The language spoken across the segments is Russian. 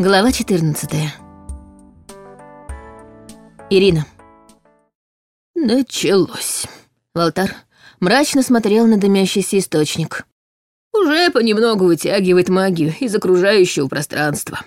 Глава 14. Ирина. Началось. Валтар мрачно смотрел на дымящийся источник. Уже понемногу вытягивает магию из окружающего пространства.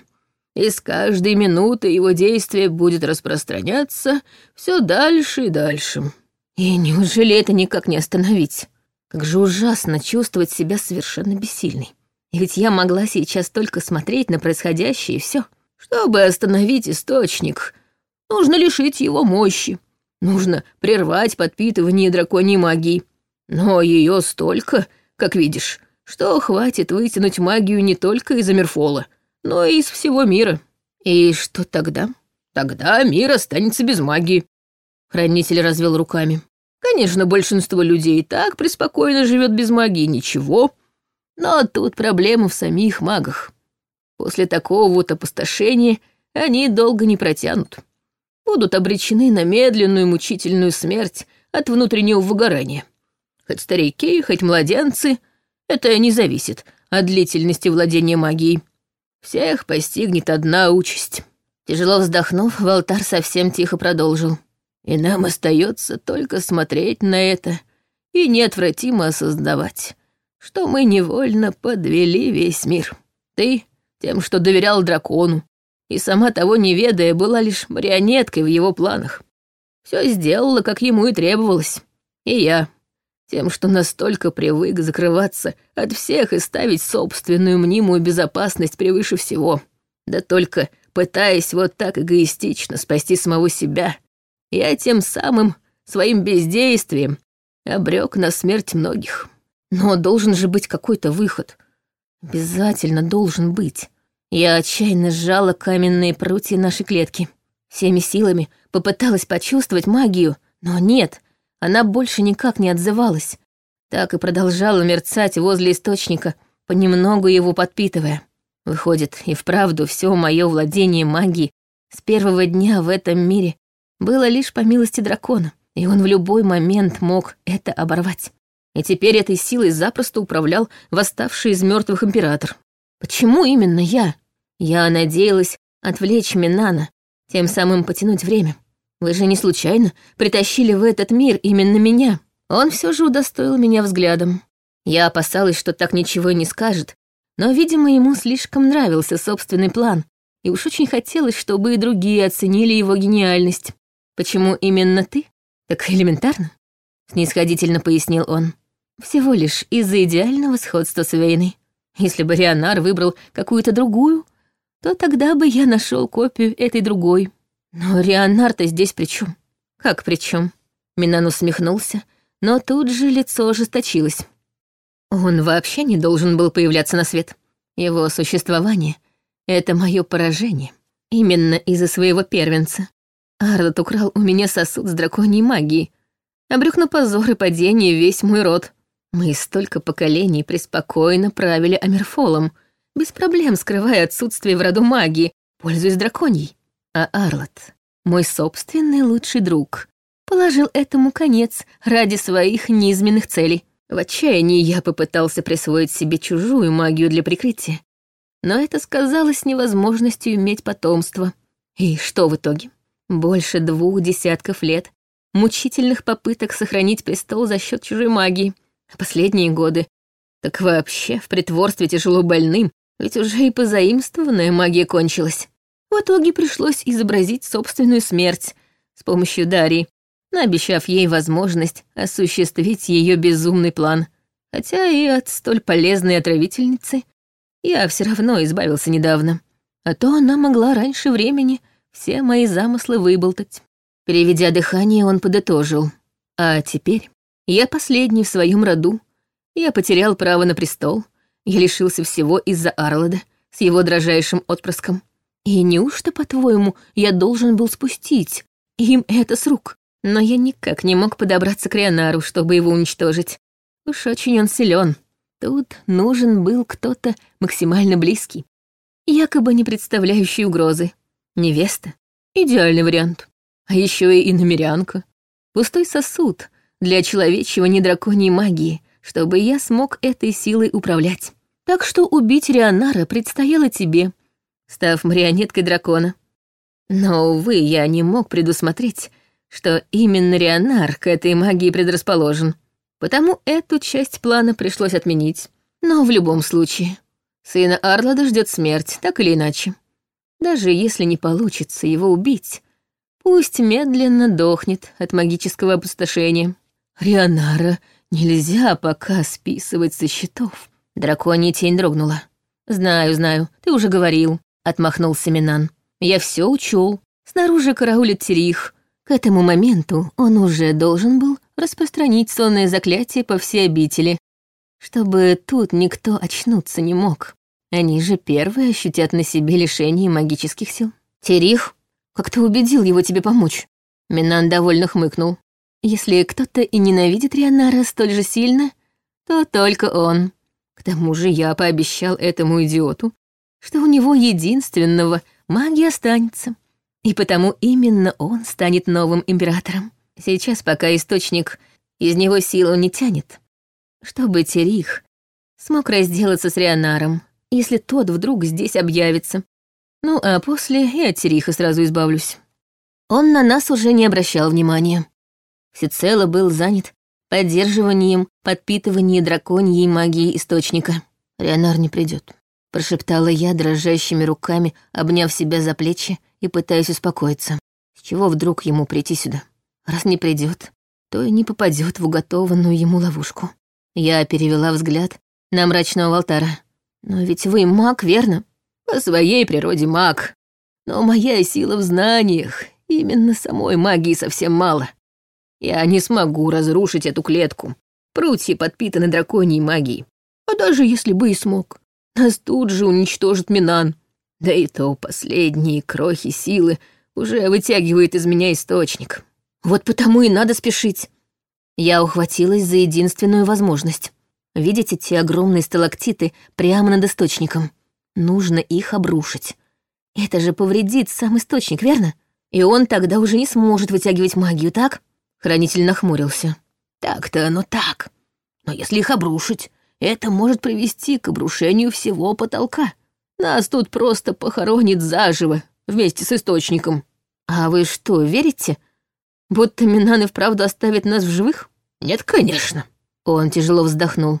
И с каждой минуты его действие будет распространяться все дальше и дальше. И неужели это никак не остановить? Как же ужасно чувствовать себя совершенно бессильной. И ведь я могла сейчас только смотреть на происходящее и все. Чтобы остановить источник, нужно лишить его мощи. Нужно прервать подпитывание драконьей магии. Но ее столько, как видишь, что хватит вытянуть магию не только из Амирфола, но и из всего мира. И что тогда? Тогда мир останется без магии. Хранитель развел руками. Конечно, большинство людей и так преспокойно живет без магии, ничего. Но тут проблема в самих магах. После такого вот опустошения они долго не протянут. Будут обречены на медленную мучительную смерть от внутреннего выгорания. Хоть старики, хоть младенцы, это не зависит от длительности владения магией. Всех постигнет одна участь. Тяжело вздохнув, Валтар совсем тихо продолжил. И нам остается только смотреть на это и неотвратимо осознавать, что мы невольно подвели весь мир. Ты тем, что доверял дракону, и сама того не ведая, была лишь марионеткой в его планах. Все сделала, как ему и требовалось. И я, тем, что настолько привык закрываться от всех и ставить собственную мнимую безопасность превыше всего. Да только пытаясь вот так эгоистично спасти самого себя, я тем самым своим бездействием обрек на смерть многих. Но должен же быть какой-то выход. Обязательно должен быть. Я отчаянно сжала каменные прутья нашей клетки. Всеми силами попыталась почувствовать магию, но нет, она больше никак не отзывалась. Так и продолжала мерцать возле источника, понемногу его подпитывая. Выходит, и вправду все мое владение магией с первого дня в этом мире было лишь по милости дракона, и он в любой момент мог это оборвать. И теперь этой силой запросто управлял восставший из мертвых император. Почему именно я? Я надеялась отвлечь Минана, тем самым потянуть время. Вы же не случайно притащили в этот мир именно меня. Он все же удостоил меня взглядом. Я опасалась, что так ничего и не скажет, но, видимо, ему слишком нравился собственный план, и уж очень хотелось, чтобы и другие оценили его гениальность. Почему именно ты? Так элементарно, снисходительно пояснил он. Всего лишь из-за идеального сходства с Вейной. Если бы Рионар выбрал какую-то другую, то тогда бы я нашел копию этой другой. Но Рионар-то здесь при чем? Как при чем? Минан усмехнулся, но тут же лицо ожесточилось. Он вообще не должен был появляться на свет. Его существование — это мое поражение. Именно из-за своего первенца. Арлот украл у меня сосуд с драконьей магией, обрек на позор и падение весь мой род. Мы столько поколений преспокойно правили Амирфолом, без проблем скрывая отсутствие в роду магии, пользуясь драконьей. А Арлот, мой собственный лучший друг, положил этому конец ради своих низменных целей. В отчаянии я попытался присвоить себе чужую магию для прикрытия, но это сказалось невозможностью иметь потомство. И что в итоге? Больше двух десятков лет мучительных попыток сохранить престол за счет чужой магии — последние годы так вообще в притворстве тяжело больным, ведь уже и позаимствованная магия кончилась. В итоге пришлось изобразить собственную смерть с помощью Дарьи, наобещав ей возможность осуществить ее безумный план. Хотя и от столь полезной отравительницы я все равно избавился недавно. А то она могла раньше времени все мои замыслы выболтать. Переведя дыхание, он подытожил. А теперь я последний в своем роду. Я потерял право на престол. Я лишился всего из-за Арлада с его дрожайшим отпрыском. И неужто, по-твоему, я должен был спустить им это с рук? Но я никак не мог подобраться к Рионару, чтобы его уничтожить. Уж очень он силен. Тут нужен был кто-то максимально близкий, якобы не представляющий угрозы. Невеста — идеальный вариант. А еще и иномерянка. Пустой сосуд, для человечьего недраконьей магии, чтобы я смог этой силой управлять. Так что убить Рионара предстояло тебе. став марионеткой дракона. Но, увы, я не мог предусмотреть, что именно Рионар к этой магии предрасположен. Потому эту часть плана пришлось отменить. Но в любом случае, сына Арлада ждет смерть, так или иначе. Даже если не получится его убить, пусть медленно дохнет от магического опустошения. Рионара нельзя пока списывать со счетов. Драконья тень дрогнула. «Знаю, знаю, ты уже говорил», — отмахнулся Минан. «Я все учел. Снаружи караулит Терих. К этому моменту он уже должен был распространить сонное заклятие по всей обители, чтобы тут никто очнуться не мог. Они же первые ощутят на себе лишение магических сил. Терих, как ты убедил его тебе помочь? Минан довольно хмыкнул. Если кто-то и ненавидит Рионара столь же сильно, то только он. К тому же я пообещал этому идиоту, что у него единственного магия останется. И потому именно он станет новым императором. Сейчас, пока источник из него силу не тянет. Чтобы Терих смог разделаться с Рионаром, если тот вдруг здесь объявится. Ну, а после и от Териха сразу избавлюсь. Он на нас уже не обращал внимания. Всецело был занят поддерживанием, подпитыванием драконьей магии источника. Рионар не придет, прошептала я дрожащими руками, обняв себя за плечи и пытаясь успокоиться. С чего вдруг ему прийти сюда? Раз не придет, то и не попадет в уготованную ему ловушку. Я перевела взгляд на мрачного Валтара. «Но ведь вы маг, верно?» «По своей природе маг. Но моя сила в знаниях. Именно самой магии совсем мало. Я не смогу разрушить эту клетку. Прутья подпитаны драконьей магией. А даже если бы и смог, нас тут же уничтожит Минан. Да и то последние крохи силы уже вытягивает из меня источник. Вот потому и надо спешить. Я ухватилась за единственную возможность. Видите те огромные сталактиты прямо над источником? Нужно их обрушить. Это же повредит сам источник, верно? И он тогда уже не сможет вытягивать магию, так? Хранитель нахмурился. Так-то оно так. Но если их обрушить, это может привести к обрушению всего потолка. Нас тут просто похоронит заживо вместе с источником. А вы что, верите? Будто Минан и вправду оставит нас в живых? Нет, конечно. Он тяжело вздохнул.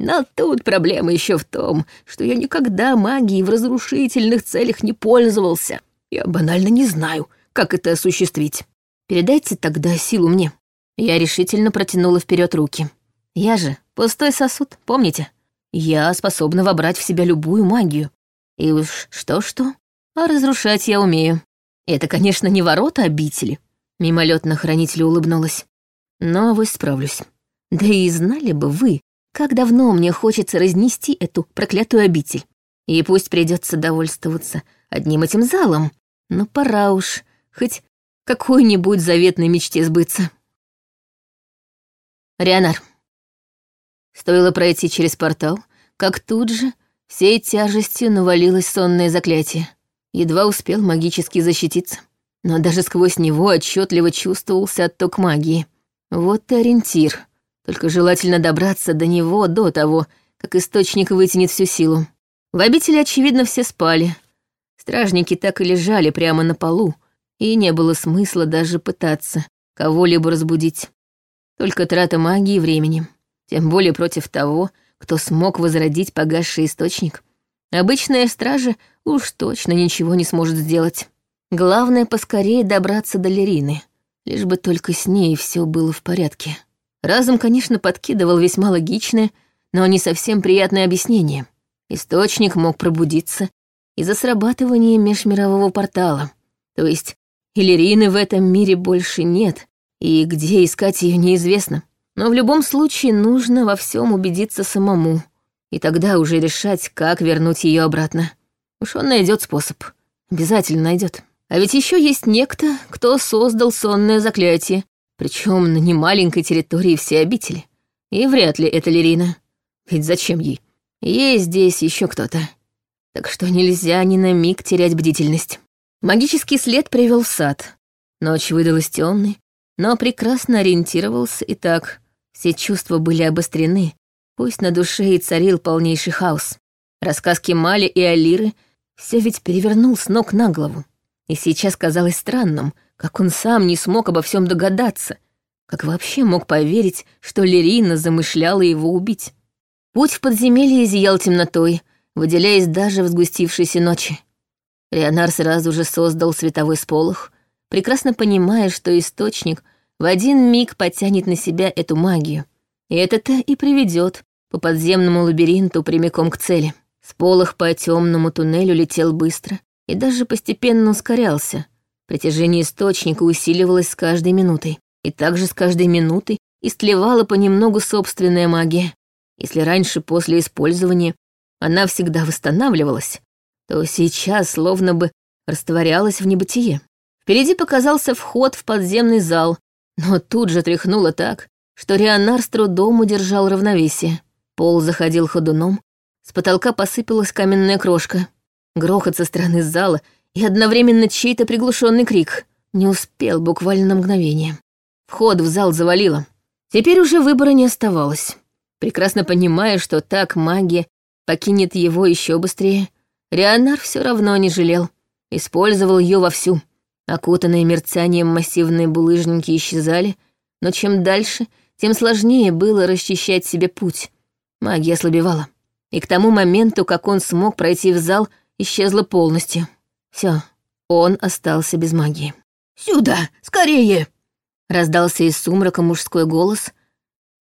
Но тут проблема еще в том, что я никогда магией в разрушительных целях не пользовался. Я банально не знаю, как это осуществить. Передайте тогда силу мне. Я решительно протянула вперед руки. Я же пустой сосуд, помните? Я способна вобрать в себя любую магию. И уж что-что, а разрушать я умею. Это, конечно, не ворота обители. Мимолетно хранителю улыбнулась. Но вы справлюсь. Да и знали бы вы, как давно мне хочется разнести эту проклятую обитель. И пусть придется довольствоваться одним этим залом, но пора уж хоть какой-нибудь заветной мечте сбыться. Рионар. Стоило пройти через портал, как тут же всей тяжестью навалилось сонное заклятие. Едва успел магически защититься. Но даже сквозь него отчетливо чувствовался отток магии. Вот и ориентир. Только желательно добраться до него до того, как источник вытянет всю силу. В обители, очевидно, все спали. Стражники так и лежали прямо на полу, и не было смысла даже пытаться кого-либо разбудить. Только трата магии и времени. Тем более против того, кто смог возродить погасший источник. Обычная стража уж точно ничего не сможет сделать. Главное, поскорее добраться до Лерины, лишь бы только с ней все было в порядке. Разум, конечно, подкидывал весьма логичное, но не совсем приятное объяснение. Источник мог пробудиться из-за срабатывания межмирового портала. То есть Иллирины в этом мире больше нет, и где искать ее неизвестно. Но в любом случае нужно во всем убедиться самому, и тогда уже решать, как вернуть ее обратно. Уж он найдет способ. Обязательно найдет. А ведь еще есть некто, кто создал сонное заклятие, причем на немаленькой территории всей обители. И вряд ли это Лерина. Ведь зачем ей? Есть здесь еще кто-то. Так что нельзя ни на миг терять бдительность. Магический след привел в сад. Ночь выдалась темной, но прекрасно ориентировался и так. Все чувства были обострены, пусть на душе и царил полнейший хаос. Рассказ Кемали и Алиры все ведь перевернул с ног на голову. И сейчас казалось странным, как он сам не смог обо всем догадаться, как вообще мог поверить, что Лерина замышляла его убить. Путь в подземелье зиял темнотой, выделяясь даже в сгустившейся ночи. Леонар сразу же создал световой сполох, прекрасно понимая, что источник в один миг потянет на себя эту магию. И это-то и приведет по подземному лабиринту прямиком к цели. Сполох по темному туннелю летел быстро и даже постепенно ускорялся. Притяжение источника усиливалось с каждой минутой. И также с каждой минутой истлевала понемногу собственная магия. Если раньше после использования она всегда восстанавливалась, то сейчас словно бы растворялась в небытие. Впереди показался вход в подземный зал, но тут же тряхнуло так, что Рионар с трудом удержал равновесие. Пол заходил ходуном, с потолка посыпалась каменная крошка. Грохот со стороны зала и одновременно чей-то приглушенный крик. Не успел буквально на мгновение. Вход в зал завалило. Теперь уже выбора не оставалось. Прекрасно понимая, что так магия покинет его еще быстрее, Рионар все равно не жалел. Использовал ее вовсю. Окутанные мерцанием массивные булыжники исчезали, но чем дальше, тем сложнее было расчищать себе путь. Магия ослабевала. И к тому моменту, как он смог пройти в зал, исчезла полностью. Все, он остался без магии. «Сюда! Скорее!» Раздался из сумрака мужской голос.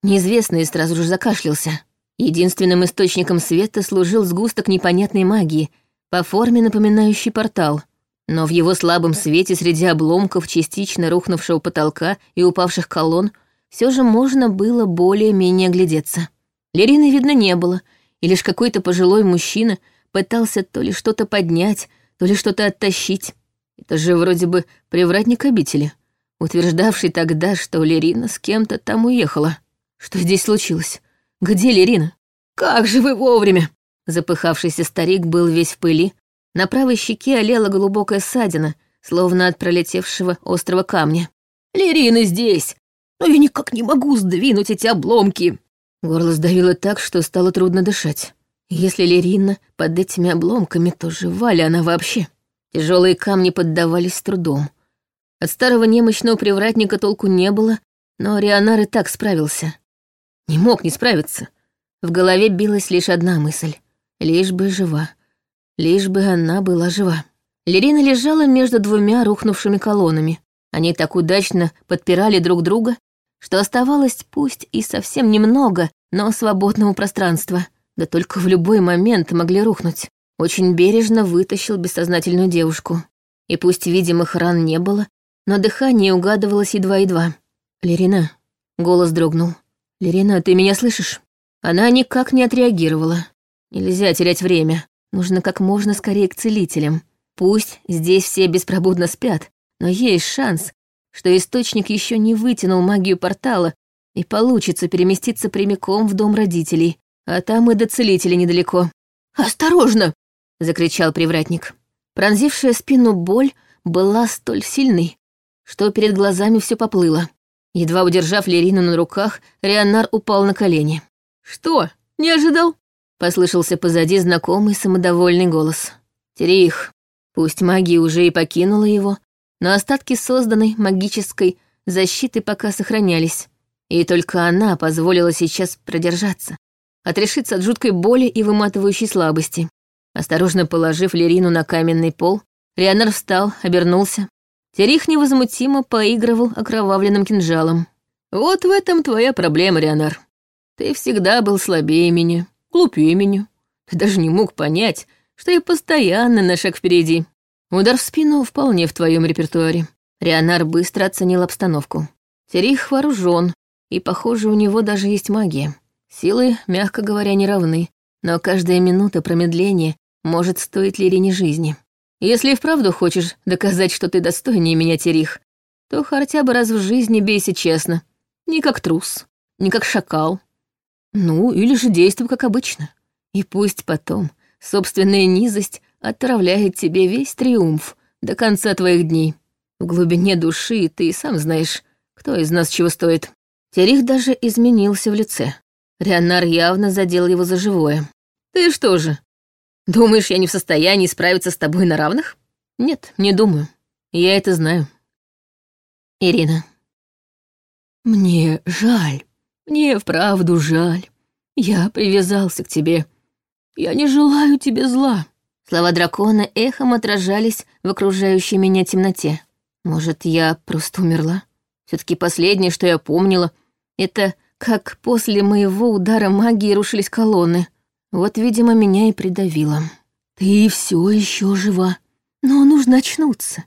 Неизвестный сразу же закашлялся. Единственным источником света служил сгусток непонятной магии, по форме напоминающий портал. Но в его слабом свете среди обломков частично рухнувшего потолка и упавших колонн все же можно было более-менее глядеться. Лерины видно не было, и лишь какой-то пожилой мужчина пытался то ли что-то поднять, то ли что-то оттащить. Это же вроде бы привратник обители утверждавший тогда, что Лерина с кем-то там уехала. Что здесь случилось? Где Лерина? Как же вы вовремя! Запыхавшийся старик был весь в пыли. На правой щеке олела глубокая ссадина, словно от пролетевшего острого камня. «Лерина здесь! Но я никак не могу сдвинуть эти обломки!» Горло сдавило так, что стало трудно дышать. Если Лерина под этими обломками, то жива ли она вообще? Тяжелые камни поддавались с трудом. От старого немощного привратника толку не было, но Рионар и так справился. Не мог не справиться. В голове билась лишь одна мысль. Лишь бы жива. Лишь бы она была жива. Лерина лежала между двумя рухнувшими колоннами. Они так удачно подпирали друг друга, что оставалось пусть и совсем немного, но свободного пространства. Да только в любой момент могли рухнуть. Очень бережно вытащил бессознательную девушку. И пусть видимых ран не было, но дыхание угадывалось едва-едва. «Лерина», — голос дрогнул. «Лерина, ты меня слышишь?» Она никак не отреагировала. Нельзя терять время. Нужно как можно скорее к целителям. Пусть здесь все беспробудно спят, но есть шанс, что источник еще не вытянул магию портала и получится переместиться прямиком в дом родителей, а там и до целителя недалеко. «Осторожно!» — закричал привратник. Пронзившая спину боль была столь сильной, что перед глазами все поплыло. Едва удержав Лерину на руках, Рионар упал на колени. «Что, не ожидал?» — послышался позади знакомый самодовольный голос. «Терих, пусть магия уже и покинула его, но остатки созданной магической защиты пока сохранялись, и только она позволила сейчас продержаться, отрешиться от жуткой боли и выматывающей слабости. Осторожно положив Лерину на каменный пол, Рионар встал, обернулся, Терих невозмутимо поигрывал окровавленным кинжалом. «Вот в этом твоя проблема, Рионар. Ты всегда был слабее меня, глупее меня. Ты даже не мог понять, что я постоянно на шаг впереди. Удар в спину вполне в твоем репертуаре». Рионар быстро оценил обстановку. Терих вооружен, и, похоже, у него даже есть магия. Силы, мягко говоря, не равны, но каждая минута промедления может стоить Лирине жизни. Если и вправду хочешь доказать, что ты достойнее меня, Терих, то хотя бы раз в жизни бейся честно. Не как трус, не как шакал. Ну, или же действуй как обычно. И пусть потом собственная низость отравляет тебе весь триумф до конца твоих дней. В глубине души ты и сам знаешь, кто из нас чего стоит. Терих даже изменился в лице. Рионар явно задел его за живое. «Ты что же, Думаешь, я не в состоянии справиться с тобой на равных? Нет, не думаю. Я это знаю. Ирина. Мне жаль. Мне вправду жаль. Я привязался к тебе. Я не желаю тебе зла. Слова дракона эхом отражались в окружающей меня темноте. Может, я просто умерла? все таки последнее, что я помнила, это как после моего удара магии рушились колонны. Вот, видимо, меня и придавило. Ты все еще жива. Но нужно очнуться.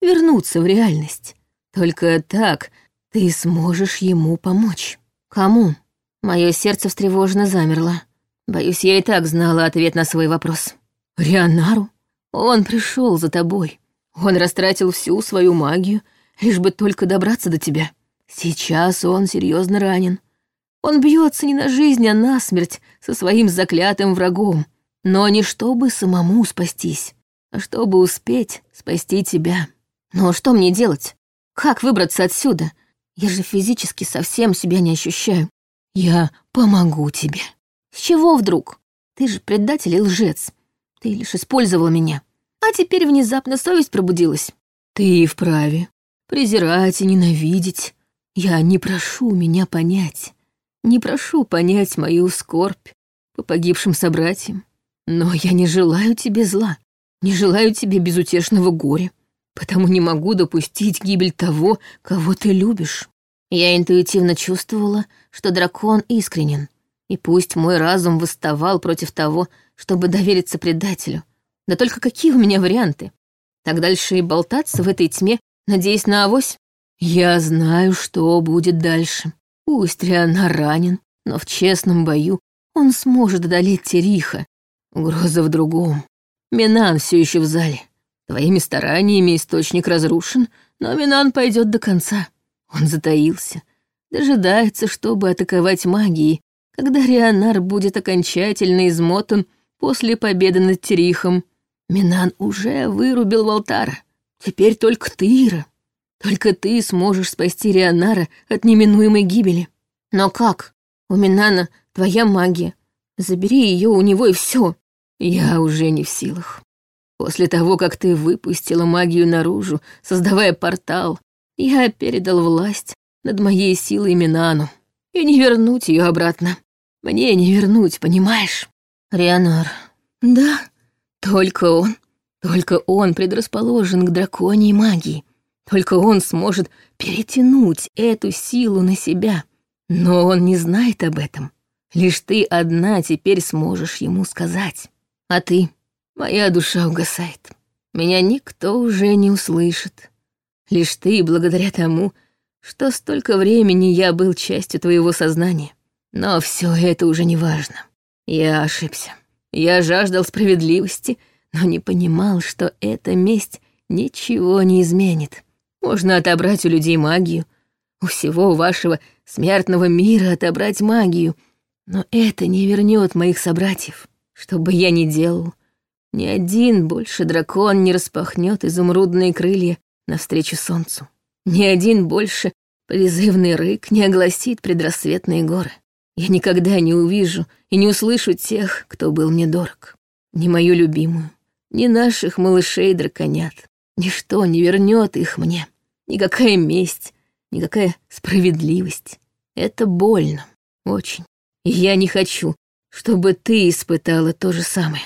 Вернуться в реальность. Только так ты сможешь ему помочь. Кому? Мое сердце встревоженно замерло. Боюсь, я и так знала ответ на свой вопрос. Рионару? Он пришел за тобой. Он растратил всю свою магию, лишь бы только добраться до тебя. Сейчас он серьезно ранен. Он бьется не на жизнь, а на смерть со своим заклятым врагом. Но не чтобы самому спастись, а чтобы успеть спасти тебя. Но что мне делать? Как выбраться отсюда? Я же физически совсем себя не ощущаю. Я помогу тебе. С чего вдруг? Ты же предатель и лжец. Ты лишь использовал меня. А теперь внезапно совесть пробудилась. Ты вправе презирать и ненавидеть. Я не прошу меня понять. Не прошу понять мою скорбь по погибшим собратьям, но я не желаю тебе зла, не желаю тебе безутешного горя, потому не могу допустить гибель того, кого ты любишь. Я интуитивно чувствовала, что дракон искренен, и пусть мой разум восставал против того, чтобы довериться предателю. Да только какие у меня варианты? Так дальше и болтаться в этой тьме, надеясь на авось? Я знаю, что будет дальше. Пусть Риана ранен, но в честном бою он сможет одолеть Териха. Угроза в другом. Минан все еще в зале. Твоими стараниями источник разрушен, но Минан пойдет до конца. Он затаился, дожидается, чтобы атаковать магией, когда Рионар будет окончательно измотан после победы над Терихом. Минан уже вырубил Валтара. Теперь только ты, Ира. Только ты сможешь спасти Рионара от неминуемой гибели. Но как? У Минана твоя магия. Забери ее у него и все. Я уже не в силах. После того, как ты выпустила магию наружу, создавая портал, я передал власть над моей силой Минану. И не вернуть ее обратно. Мне не вернуть, понимаешь? Рионар. Да, только он. Только он предрасположен к драконьей магии. Только он сможет перетянуть эту силу на себя. Но он не знает об этом. Лишь ты одна теперь сможешь ему сказать. А ты, моя душа угасает. Меня никто уже не услышит. Лишь ты, благодаря тому, что столько времени я был частью твоего сознания. Но все это уже не важно. Я ошибся. Я жаждал справедливости, но не понимал, что эта месть ничего не изменит. Можно отобрать у людей магию, у всего вашего смертного мира отобрать магию, но это не вернет моих собратьев. Что бы я ни делал, ни один больше дракон не распахнет изумрудные крылья навстречу солнцу. Ни один больше призывный рык не огласит предрассветные горы. Я никогда не увижу и не услышу тех, кто был мне дорог. Ни мою любимую, ни наших малышей-драконят. Ничто не вернет их мне. Никакая месть, никакая справедливость. Это больно. Очень. И я не хочу, чтобы ты испытала то же самое.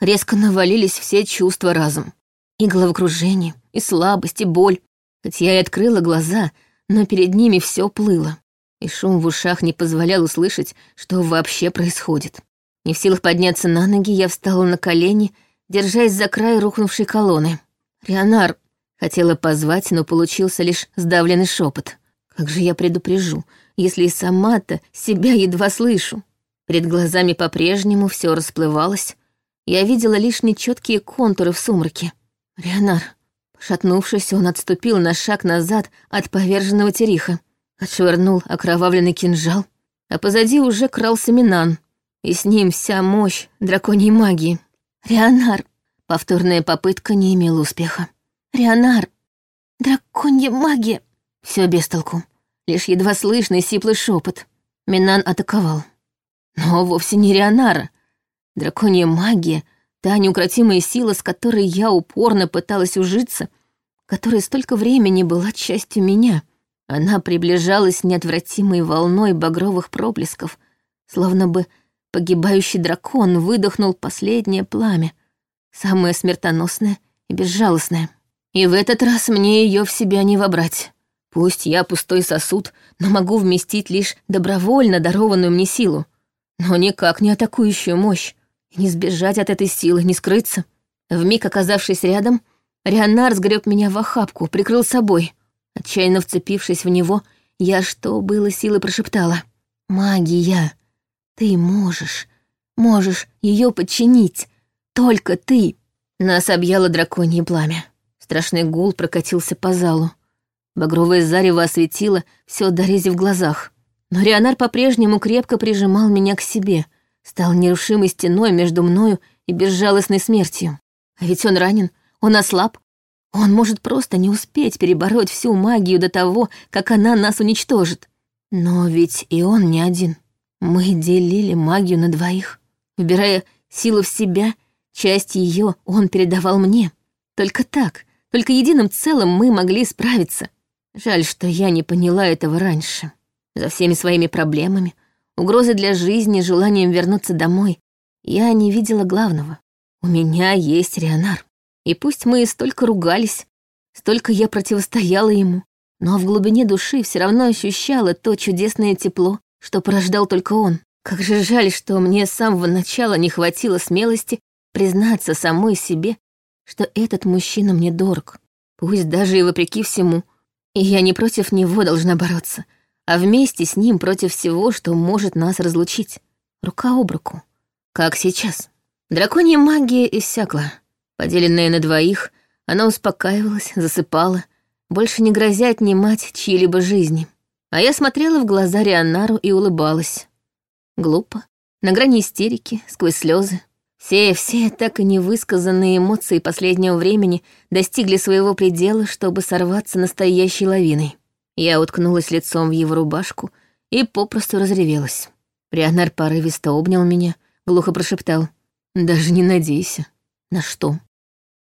Резко навалились все чувства разом. И головокружение, и слабость, и боль. Хоть я и открыла глаза, но перед ними все плыло. И шум в ушах не позволял услышать, что вообще происходит. Не в силах подняться на ноги, я встала на колени, держась за край рухнувшей колонны. «Рионар, Хотела позвать, но получился лишь сдавленный шепот. Как же я предупрежу, если и сама-то себя едва слышу? Перед глазами по-прежнему все расплывалось. Я видела лишь нечеткие контуры в сумраке. Рионар. Пошатнувшись, он отступил на шаг назад от поверженного териха. Отшвырнул окровавленный кинжал, а позади уже крался Минан, и с ним вся мощь драконьей магии. Рионар. Повторная попытка не имела успеха. Рионар, драконья магия. Все без толку. Лишь едва слышный сиплый шепот. Минан атаковал. Но вовсе не Рионара. Драконья магия Та неукротимая сила, с которой я упорно пыталась ужиться, которая столько времени была частью меня, она приближалась неотвратимой волной багровых проблесков, словно бы погибающий дракон выдохнул последнее пламя, самое смертоносное и безжалостное. И в этот раз мне ее в себя не вобрать. Пусть я пустой сосуд, но могу вместить лишь добровольно дарованную мне силу, но никак не атакующую мощь. Не сбежать от этой силы, не скрыться. Вмиг оказавшись рядом, Рионар сгреб меня в охапку, прикрыл собой. Отчаянно вцепившись в него, я что было силы прошептала. «Магия! Ты можешь, можешь ее подчинить. Только ты!» Нас объяло драконье пламя. Страшный гул прокатился по залу. Багровое зарево осветило все дорези в глазах. Но Рионар по-прежнему крепко прижимал меня к себе, стал нерушимой стеной между мною и безжалостной смертью. А ведь он ранен, он ослаб. Он может просто не успеть перебороть всю магию до того, как она нас уничтожит. Но ведь и он не один. Мы делили магию на двоих. Выбирая силу в себя, часть ее он передавал мне. Только так, только единым целым мы могли справиться. Жаль, что я не поняла этого раньше. За всеми своими проблемами, угрозы для жизни, желанием вернуться домой, я не видела главного. У меня есть Рионар. И пусть мы столько ругались, столько я противостояла ему, но в глубине души все равно ощущала то чудесное тепло, что порождал только он. Как же жаль, что мне с самого начала не хватило смелости признаться самой себе, что этот мужчина мне дорог. Пусть даже и вопреки всему. И я не против него должна бороться, а вместе с ним против всего, что может нас разлучить. Рука об руку. Как сейчас. Драконья магия иссякла. Поделенная на двоих, она успокаивалась, засыпала, больше не грозя отнимать чьи-либо жизни. А я смотрела в глаза Рионару и улыбалась. Глупо, на грани истерики, сквозь слезы. Все, все так и невысказанные эмоции последнего времени достигли своего предела, чтобы сорваться настоящей лавиной. Я уткнулась лицом в его рубашку и попросту разревелась. Рионар порывисто обнял меня, глухо прошептал. «Даже не надейся». «На что?»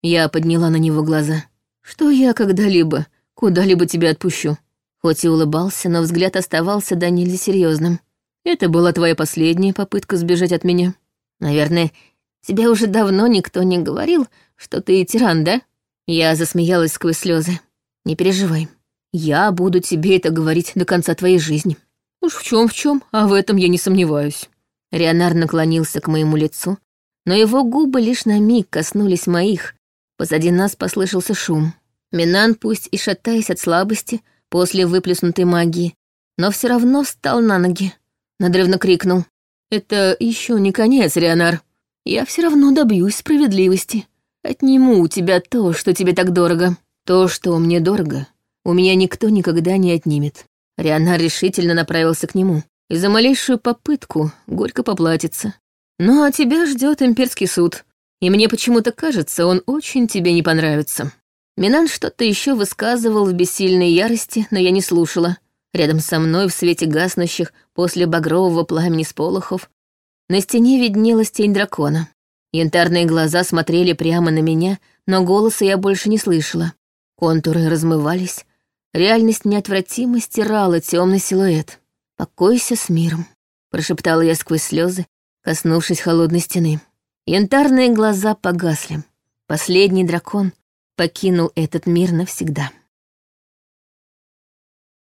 Я подняла на него глаза. «Что я когда-либо, куда-либо тебя отпущу?» Хоть и улыбался, но взгляд оставался до нельзя серьезным. «Это была твоя последняя попытка сбежать от меня. Наверное, тебе уже давно никто не говорил, что ты тиран, да?» Я засмеялась сквозь слезы. «Не переживай. Я буду тебе это говорить до конца твоей жизни. Уж в чем в чем, а в этом я не сомневаюсь. Рионар наклонился к моему лицу, но его губы лишь на миг коснулись моих. Позади нас послышался шум. Минан, пусть и шатаясь от слабости после выплеснутой магии, но все равно встал на ноги. Надрывно крикнул. «Это еще не конец, Рионар. Я все равно добьюсь справедливости. Отниму у тебя то, что тебе так дорого. То, что мне дорого, у меня никто никогда не отнимет. Рианар решительно направился к нему. И за малейшую попытку горько поплатится. Ну а тебя ждет имперский суд. И мне почему-то кажется, он очень тебе не понравится. Минан что-то еще высказывал в бессильной ярости, но я не слушала. Рядом со мной в свете гаснущих после багрового пламени сполохов на стене виднелась тень дракона. Янтарные глаза смотрели прямо на меня, но голоса я больше не слышала. Контуры размывались, Реальность неотвратимо стирала темный силуэт. «Покойся с миром», — прошептала я сквозь слезы, коснувшись холодной стены. Янтарные глаза погасли. Последний дракон покинул этот мир навсегда.